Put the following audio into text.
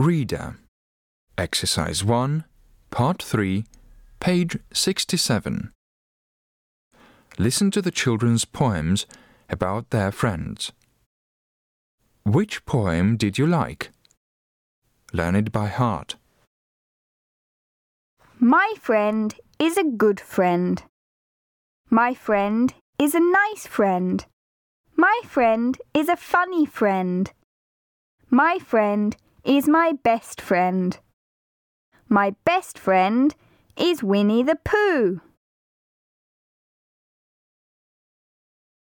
Reader. Exercise 1, Part 3, page 67. Listen to the children's poems about their friends. Which poem did you like? Learn it by heart. My friend is a good friend. My friend is a nice friend. My friend is a funny friend. My friend is my best friend. My best friend is Winnie the Pooh.